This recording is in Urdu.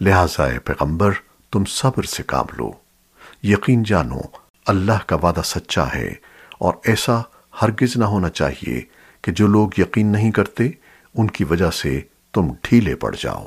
لہٰذا اے پیغمبر، تم صبر سے کام لو یقین جانو، اللہ کا وعدہ سچا ہے اور ایسا ہرگز نہ ہونا چاہیے کہ جو لوگ یقین نہیں کرتے، ان کی وجہ سے تم ڈھیلے پڑ جاؤ۔